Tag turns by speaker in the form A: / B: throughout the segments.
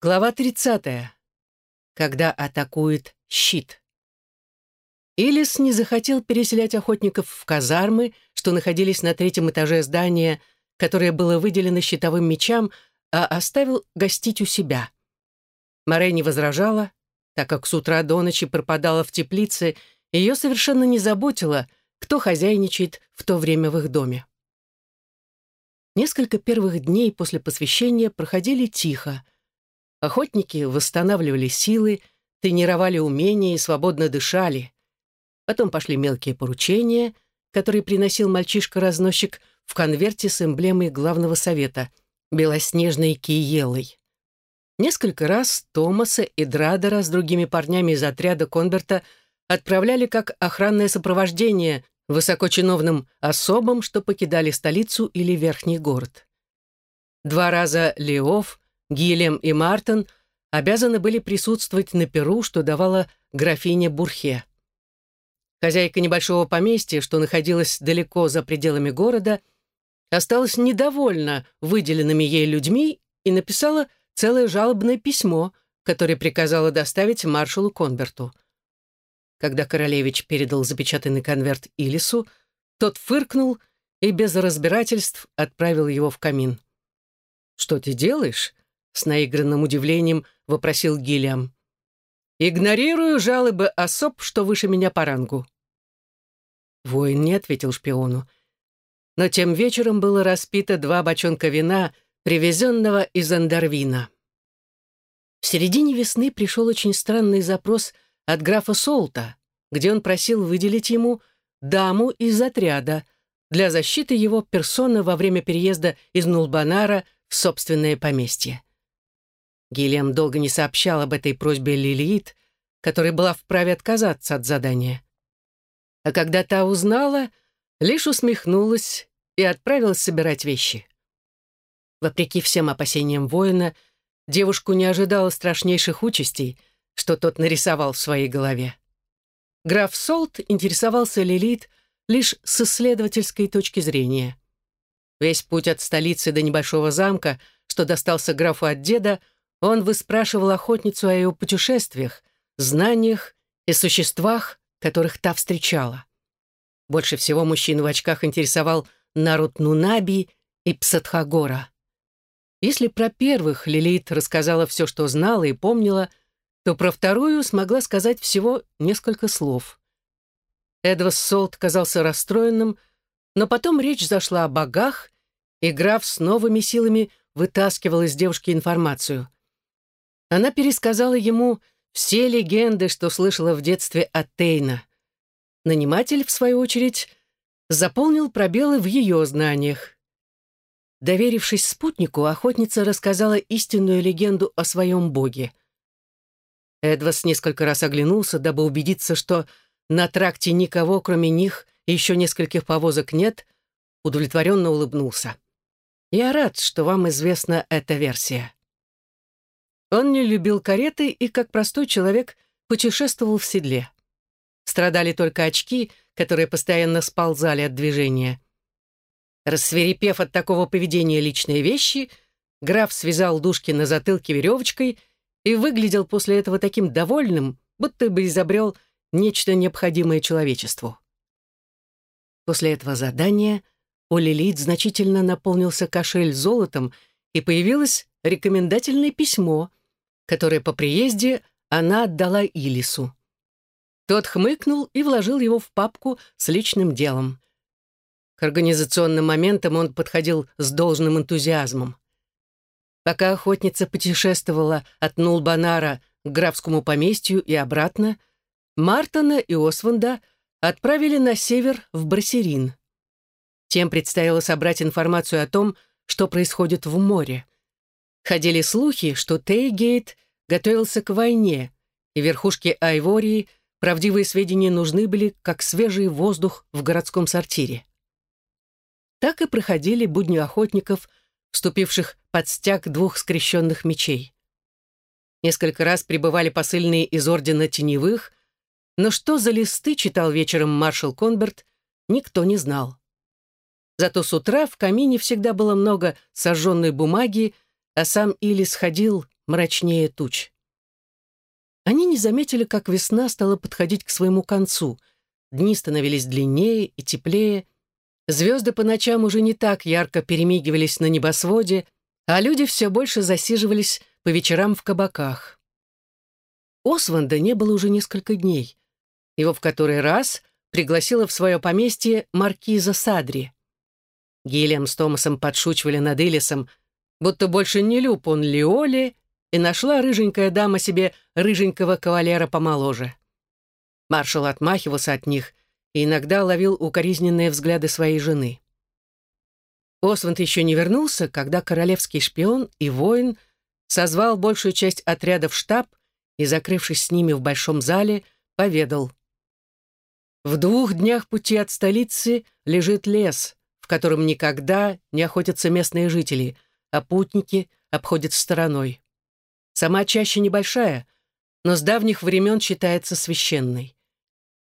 A: Глава 30. Когда атакует щит. Илис не захотел переселять охотников в казармы, что находились на третьем этаже здания, которое было выделено щитовым мечам, а оставил гостить у себя. Морей не возражала, так как с утра до ночи пропадала в теплице, ее совершенно не заботило, кто хозяйничает в то время в их доме. Несколько первых дней после посвящения проходили тихо — Охотники восстанавливали силы, тренировали умения и свободно дышали. Потом пошли мелкие поручения, которые приносил мальчишка-разносчик в конверте с эмблемой главного совета — белоснежной киелой. Несколько раз Томаса и Драдера с другими парнями из отряда Конверта отправляли как охранное сопровождение высокочиновным особам, что покидали столицу или верхний город. Два раза Леов Гилем и Мартин обязаны были присутствовать на перу, что давала графиня Бурхе. Хозяйка небольшого поместья, что находилась далеко за пределами города, осталась недовольна выделенными ей людьми и написала целое жалобное письмо, которое приказала доставить маршалу Конберту. Когда королевич передал запечатанный конверт Илису, тот фыркнул и без разбирательств отправил его в камин. «Что ты делаешь?» С наигранным удивлением вопросил Гиллиам. «Игнорирую жалобы особ, что выше меня по рангу». Воин не ответил шпиону. Но тем вечером было распито два бочонка вина, привезенного из Андарвина. В середине весны пришел очень странный запрос от графа Солта, где он просил выделить ему даму из отряда для защиты его персоны во время переезда из Нулбанара в собственное поместье. Гильям долго не сообщал об этой просьбе Лилит, которая была вправе отказаться от задания. А когда та узнала, лишь усмехнулась и отправилась собирать вещи. Вопреки всем опасениям воина, девушку не ожидала страшнейших участей, что тот нарисовал в своей голове. Граф Солт интересовался Лилит лишь с исследовательской точки зрения. Весь путь от столицы до небольшого замка, что достался графу от деда, он выспрашивал охотницу о ее путешествиях, знаниях и существах, которых та встречала. Больше всего мужчин в очках интересовал Нарут Нунаби и Псатхагора. Если про первых Лилит рассказала все, что знала и помнила, то про вторую смогла сказать всего несколько слов. Эдвас Солт казался расстроенным, но потом речь зашла о богах, и граф с новыми силами вытаскивал из девушки информацию. Она пересказала ему все легенды, что слышала в детстве от Тейна. Наниматель, в свою очередь, заполнил пробелы в ее знаниях. Доверившись спутнику, охотница рассказала истинную легенду о своем боге. Эдвас несколько раз оглянулся, дабы убедиться, что на тракте никого, кроме них, и еще нескольких повозок нет, удовлетворенно улыбнулся. «Я рад, что вам известна эта версия». Он не любил кареты и, как простой человек, путешествовал в седле. Страдали только очки, которые постоянно сползали от движения. Рассверепев от такого поведения личные вещи, граф связал дужки на затылке веревочкой и выглядел после этого таким довольным, будто бы изобрел нечто необходимое человечеству. После этого задания у Лилит значительно наполнился кошель золотом, и появилось рекомендательное письмо, которое по приезде она отдала Илису. Тот хмыкнул и вложил его в папку с личным делом. К организационным моментам он подходил с должным энтузиазмом. Пока охотница путешествовала от Нулбанара к графскому поместью и обратно, Мартона и Осванда отправили на север в Брасерин. Тем предстояло собрать информацию о том, что происходит в море. Ходили слухи, что Тейгейт готовился к войне, и верхушке Айвории правдивые сведения нужны были, как свежий воздух в городском сортире. Так и проходили будни охотников, вступивших под стяг двух скрещенных мечей. Несколько раз прибывали посыльные из Ордена Теневых, но что за листы читал вечером маршал Конберт, никто не знал. Зато с утра в камине всегда было много сожженной бумаги, а сам Или сходил, мрачнее туч. Они не заметили, как весна стала подходить к своему концу. Дни становились длиннее и теплее. Звезды по ночам уже не так ярко перемигивались на небосводе, а люди все больше засиживались по вечерам в кабаках. Осванда не было уже несколько дней. Его в который раз пригласила в свое поместье маркиза Садри. Гильям с Томасом подшучивали над Илисом, будто больше не люб он Лиоли, и нашла рыженькая дама себе рыженького кавалера помоложе. Маршал отмахивался от них и иногда ловил укоризненные взгляды своей жены. Осванд еще не вернулся, когда королевский шпион и воин созвал большую часть отряда в штаб и, закрывшись с ними в большом зале, поведал. В двух днях пути от столицы лежит лес, в котором никогда не охотятся местные жители, а путники обходят стороной. Сама чаще небольшая, но с давних времен считается священной.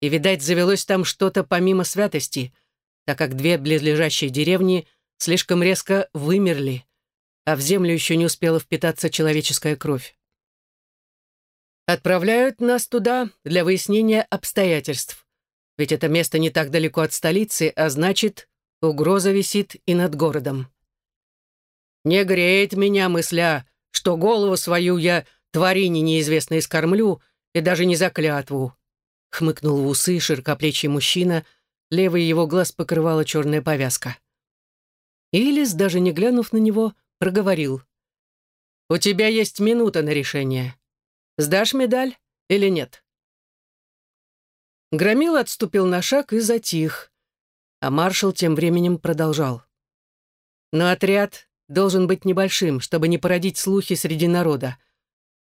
A: И, видать, завелось там что-то помимо святости, так как две близлежащие деревни слишком резко вымерли, а в землю еще не успела впитаться человеческая кровь. Отправляют нас туда для выяснения обстоятельств. Ведь это место не так далеко от столицы, а значит, угроза висит и над городом. Не греет меня мысля, что голову свою я тварине неизвестной скормлю и даже не за клятву. Хмыкнул в усы широкоплечий мужчина, левый его глаз покрывала черная повязка. Илис, даже не глянув на него, проговорил. «У тебя есть минута на решение. Сдашь медаль или нет?» Громил отступил на шаг и затих, а маршал тем временем продолжал. «Но отряд должен быть небольшим, чтобы не породить слухи среди народа.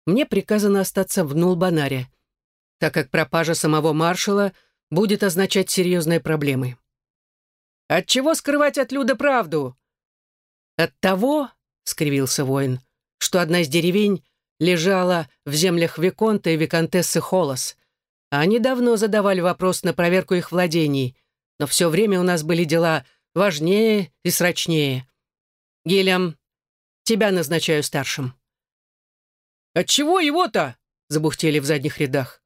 A: Мне приказано остаться в Нулбанаре, так как пропажа самого маршала будет означать серьезные проблемы. От чего скрывать от Люда правду? От того, — скривился воин, — что одна из деревень лежала в землях Виконта и Виконтессы Холос. Они давно задавали вопрос на проверку их владений, но все время у нас были дела важнее и срочнее. Гильям, тебя назначаю старшим». «Отчего его-то?» — забухтели в задних рядах.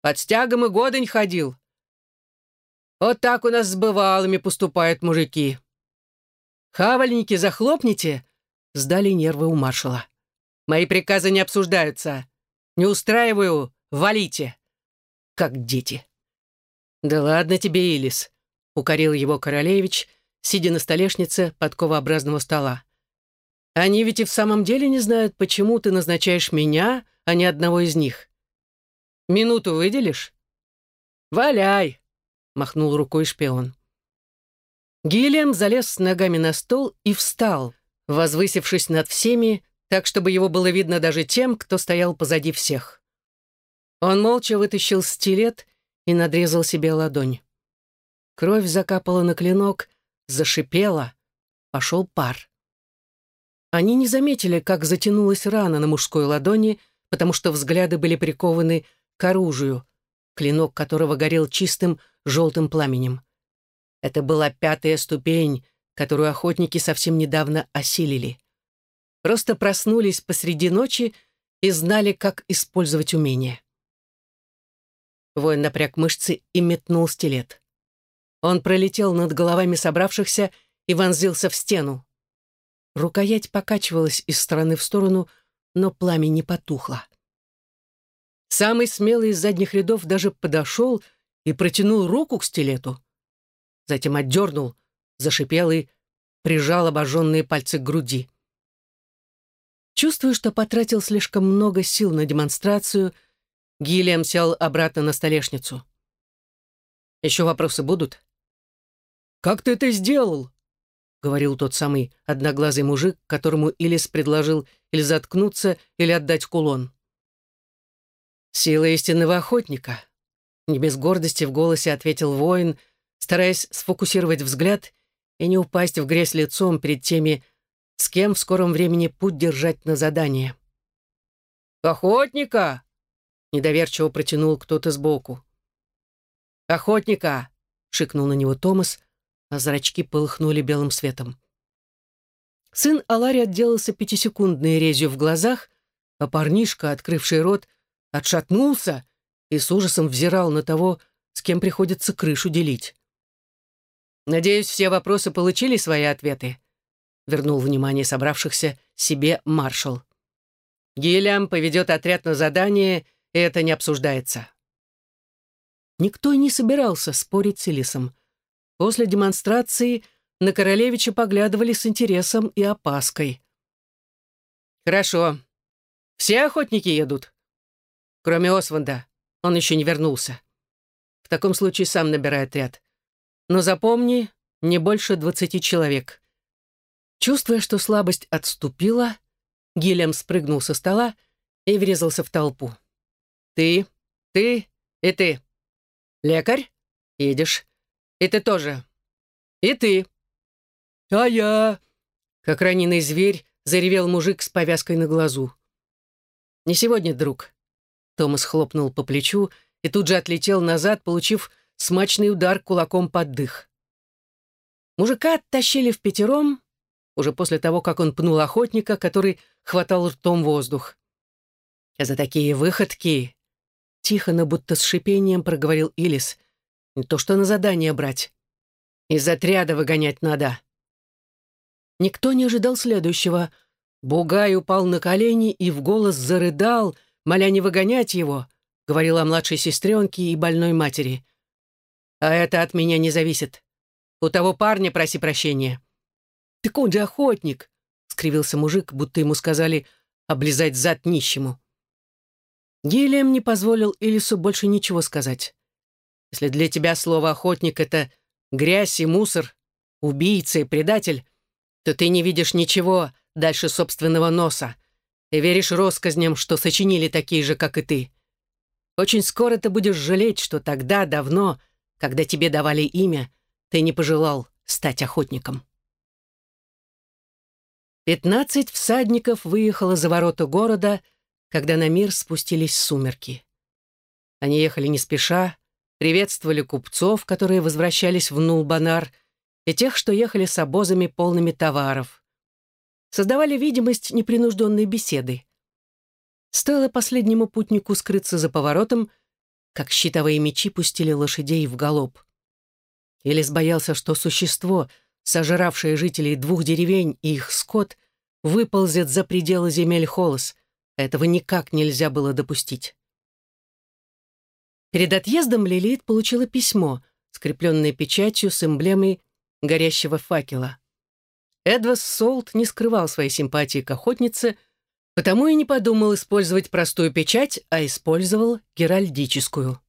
A: «Под стягом и годень ходил». «Вот так у нас с бывалыми поступают мужики». «Хавальники, захлопните!» — сдали нервы у маршала. «Мои приказы не обсуждаются. Не устраиваю, валите!» Как дети. «Да ладно тебе, Илис», — укорил его королевич, сидя на столешнице подковообразного стола. «Они ведь и в самом деле не знают, почему ты назначаешь меня, а не одного из них. Минуту выделишь?» «Валяй!» — махнул рукой шпион. Гильям залез с ногами на стол и встал, возвысившись над всеми, так, чтобы его было видно даже тем, кто стоял позади всех. Он молча вытащил стилет и надрезал себе ладонь. Кровь закапала на клинок, зашипела, пошел пар. Они не заметили, как затянулась рана на мужской ладони, потому что взгляды были прикованы к оружию, клинок которого горел чистым желтым пламенем. Это была пятая ступень, которую охотники совсем недавно осилили. Просто проснулись посреди ночи и знали, как использовать умение. Воин напряг мышцы и метнул стилет. Он пролетел над головами собравшихся и вонзился в стену. Рукоять покачивалась из стороны в сторону, но пламя не потухло. Самый смелый из задних рядов даже подошел и протянул руку к стилету. Затем отдернул, зашипел и прижал обожженные пальцы к груди. Чувствуя, что потратил слишком много сил на демонстрацию, Гильям сел обратно на столешницу. «Еще вопросы будут?» «Как ты это сделал?» — говорил тот самый одноглазый мужик, которому Илис предложил или заткнуться, или отдать кулон. «Сила истинного охотника», — не без гордости в голосе ответил воин, стараясь сфокусировать взгляд и не упасть в грязь лицом перед теми, с кем в скором времени путь держать на задание. «Охотника!» — недоверчиво протянул кто-то сбоку. «Охотника!» — шикнул на него Томас, а зрачки полыхнули белым светом. Сын Алари отделался пятисекундной резью в глазах, а парнишка, открывший рот, отшатнулся и с ужасом взирал на того, с кем приходится крышу делить. «Надеюсь, все вопросы получили свои ответы», — вернул внимание собравшихся себе маршал. «Гиллиам поведет отряд на задание, и это не обсуждается». Никто не собирался спорить с Элисом. После демонстрации на королевича поглядывали с интересом и опаской. «Хорошо. Все охотники едут?» «Кроме Осванда. Он еще не вернулся. В таком случае сам набирай отряд. Но запомни, не больше двадцати человек». Чувствуя, что слабость отступила, Гильям спрыгнул со стола и врезался в толпу. «Ты, ты и ты. Лекарь? Едешь. И ты тоже. И ты. А я...» Как раненый зверь заревел мужик с повязкой на глазу. «Не сегодня, друг». Томас хлопнул по плечу и тут же отлетел назад, получив смачный удар кулаком под дых. Мужика оттащили в пятером, уже после того, как он пнул охотника, который хватал ртом воздух. За такие выходки Тихо, но будто с шипением проговорил Илис. Не то что на задание брать. Из отряда выгонять надо. Никто не ожидал следующего. Бугай упал на колени и в голос зарыдал, моля не выгонять его, говорила младшей сестренке и больной матери. А это от меня не зависит. У того парня проси прощения. Так он же охотник, скривился мужик, будто ему сказали облизать зад нищему. Гильям не позволил Илису больше ничего сказать. Если для тебя слово «охотник» — это грязь и мусор, убийца и предатель, то ты не видишь ничего дальше собственного носа и веришь россказням, что сочинили такие же, как и ты. Очень скоро ты будешь жалеть, что тогда, давно, когда тебе давали имя, ты не пожелал стать охотником. Пятнадцать всадников выехало за ворота города — когда на мир спустились сумерки. Они ехали не спеша, приветствовали купцов, которые возвращались в Нулбанар, и тех, что ехали с обозами полными товаров. Создавали видимость непринужденной беседы. Стоило последнему путнику скрыться за поворотом, как щитовые мечи пустили лошадей в галоп. Элис боялся, что существо, сожравшее жителей двух деревень и их скот, выползет за пределы земель Холос, этого никак нельзя было допустить. Перед отъездом Лилит получила письмо, скрепленное печатью с эмблемой горящего факела. Эдвас Солт не скрывал своей симпатии к охотнице, потому и не подумал использовать простую печать, а использовал геральдическую.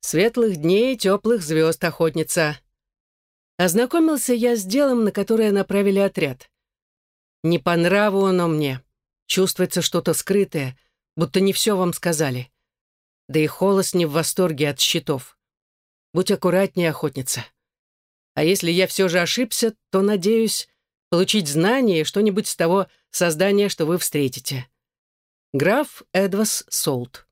A: «Светлых дней, теплых звезд, охотница!» Ознакомился я с делом, на которое направили отряд. Не по нраву оно мне. Чувствуется что-то скрытое, будто не все вам сказали. Да и Холос не в восторге от счетов. Будь аккуратнее, охотница. А если я все же ошибся, то надеюсь получить знание и что-нибудь с того создания, что вы встретите. Граф Эдвас Солт.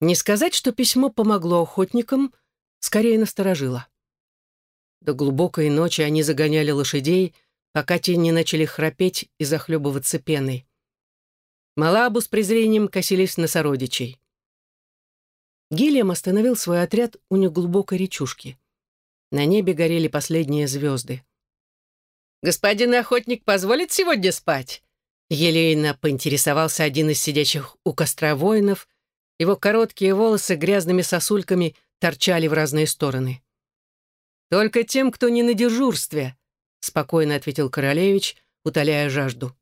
A: Не сказать, что письмо помогло охотникам, скорее насторожило. До глубокой ночи они загоняли лошадей, пока те не начали храпеть и захлебываться пеной. Малабу с презрением косились на сородичей. Гильям остановил свой отряд у неглубокой речушки. На небе горели последние звезды. «Господин охотник позволит сегодня спать?» Елейно поинтересовался один из сидящих у костра воинов. Его короткие волосы грязными сосульками торчали в разные стороны. «Только тем, кто не на дежурстве», — спокойно ответил королевич, утоляя жажду.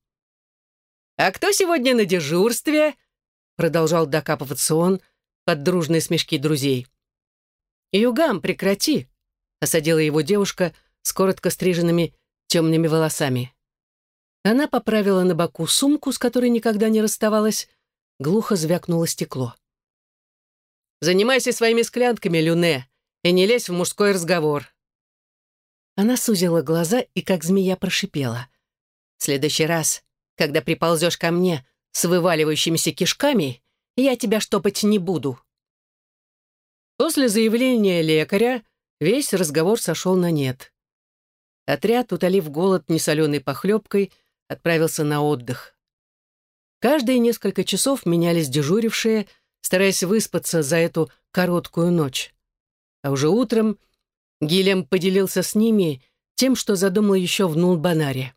A: «А кто сегодня на дежурстве?» — продолжал докапываться он под дружные смешки друзей. «Югам, прекрати!» — осадила его девушка с коротко стриженными темными волосами. Она поправила на боку сумку, с которой никогда не расставалась, глухо звякнуло стекло. «Занимайся своими склянками, Люне, и не лезь в мужской разговор», она сузила глаза и как змея прошипела. «В следующий раз, когда приползешь ко мне с вываливающимися кишками, я тебя штопать не буду». После заявления лекаря весь разговор сошел на нет. Отряд, утолив голод несоленой похлебкой, отправился на отдых. Каждые несколько часов менялись дежурившие, стараясь выспаться за эту короткую ночь. А уже утром Гильям поделился с ними тем, что задумал еще в Нулбанаре.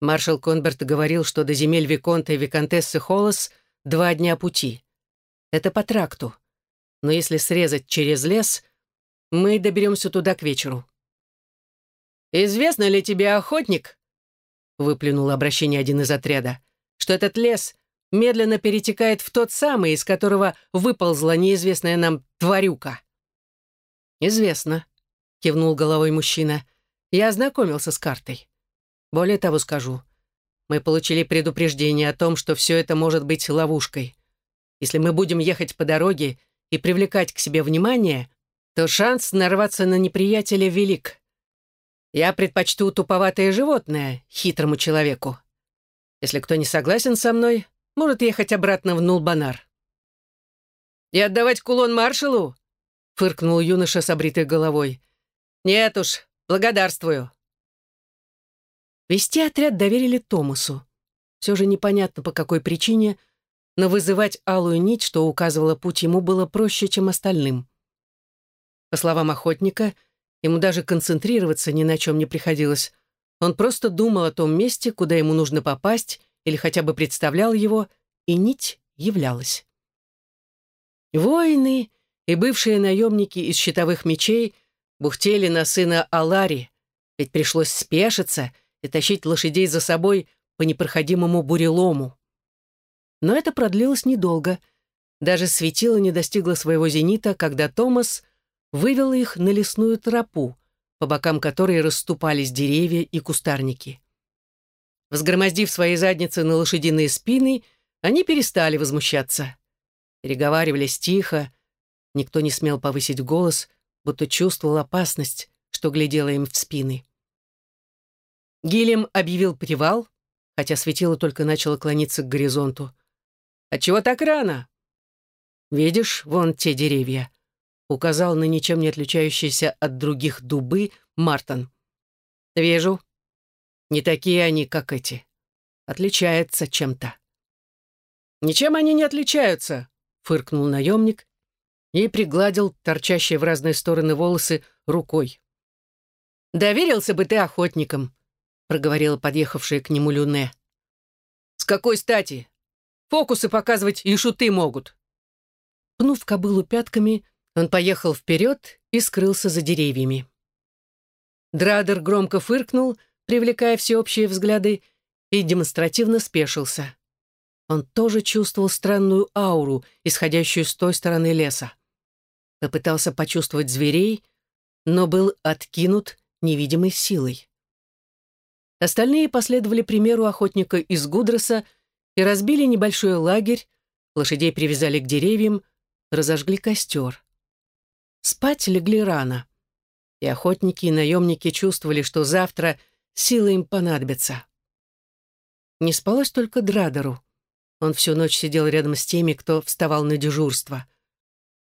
A: Маршал Конберт говорил, что до земель Виконта и Виконтессы Холос два дня пути. Это по тракту. Но если срезать через лес, мы доберемся туда к вечеру. «Известно ли тебе, охотник?» — выплюнул обращение один из отряда что этот лес медленно перетекает в тот самый, из которого выползла неизвестная нам тварюка. «Известно», — кивнул головой мужчина. «Я ознакомился с картой. Более того скажу. Мы получили предупреждение о том, что все это может быть ловушкой. Если мы будем ехать по дороге и привлекать к себе внимание, то шанс нарваться на неприятеля велик. Я предпочту туповатое животное хитрому человеку. Если кто не согласен со мной, может ехать обратно в Нулбанар. «И отдавать кулон маршалу?» — фыркнул юноша с обритой головой. «Нет уж, благодарствую». Вести отряд доверили Томасу. Все же непонятно, по какой причине, но вызывать алую нить, что указывала путь ему, было проще, чем остальным. По словам охотника, ему даже концентрироваться ни на чем не приходилось. Он просто думал о том месте, куда ему нужно попасть, или хотя бы представлял его, и нить являлась. Воины и бывшие наемники из щитовых мечей бухтели на сына Алари, ведь пришлось спешиться и тащить лошадей за собой по непроходимому бурелому. Но это продлилось недолго. Даже светило не достигло своего зенита, когда Томас вывел их на лесную тропу, по бокам которой расступались деревья и кустарники. Взгромоздив свои задницы на лошадиные спины, они перестали возмущаться. Переговаривались тихо, никто не смел повысить голос, будто чувствовал опасность, что глядела им в спины. Гилем объявил привал, хотя светило только начало клониться к горизонту. «Отчего так рано?» «Видишь, вон те деревья указал на ничем не отличающиеся от других дубы Мартон. «Вижу. Не такие они, как эти. Отличаются чем-то». «Ничем они не отличаются», — фыркнул наемник и пригладил торчащие в разные стороны волосы рукой. «Доверился бы ты охотникам», — проговорила подъехавшая к нему Люне. «С какой стати? Фокусы показывать и шуты могут». Пнув кобылу пятками, он поехал вперед и скрылся за деревьями. Драдер громко фыркнул, привлекая всеобщие взгляды, и демонстративно спешился. Он тоже чувствовал странную ауру, исходящую с той стороны леса. Попытался почувствовать зверей, но был откинут невидимой силой. Остальные последовали примеру охотника из Гудроса и разбили небольшой лагерь, лошадей привязали к деревьям, разожгли костер. Спать легли рано. И охотники, и наемники чувствовали, что завтра силы им понадобятся. Не спалось только Драдеру. Он всю ночь сидел рядом с теми, кто вставал на дежурство.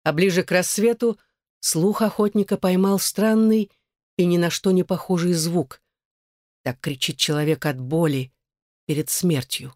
A: А ближе к рассвету слух охотника поймал странный и ни на что не похожий звук. Так кричит человек от боли перед смертью.